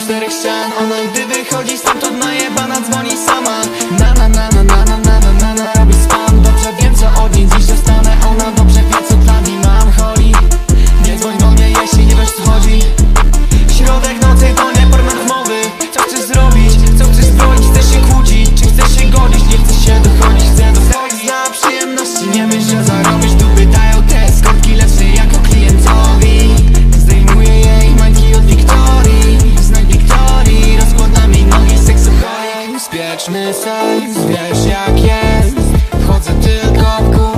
czterech ścian. Ona gdy wychodzi stamtąd najebana dzwoni sama. wieczny sens Wiesz jak jest. Wchodzę tylko w górę.